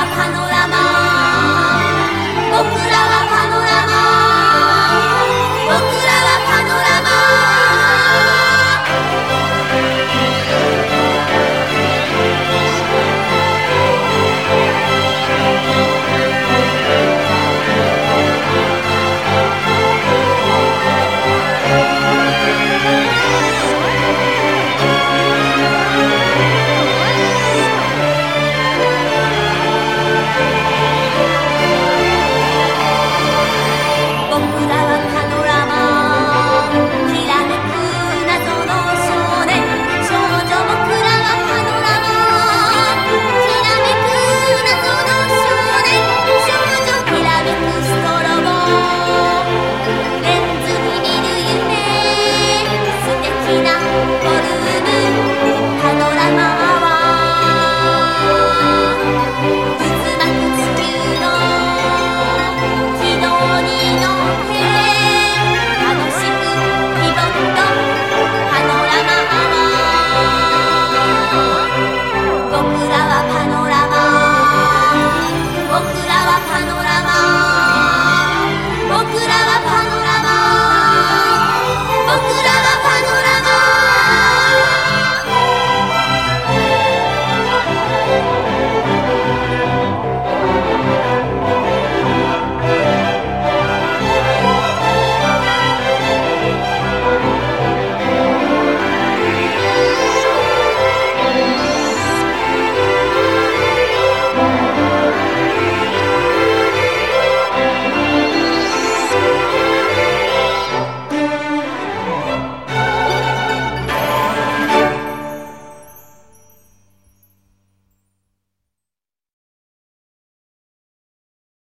Baja no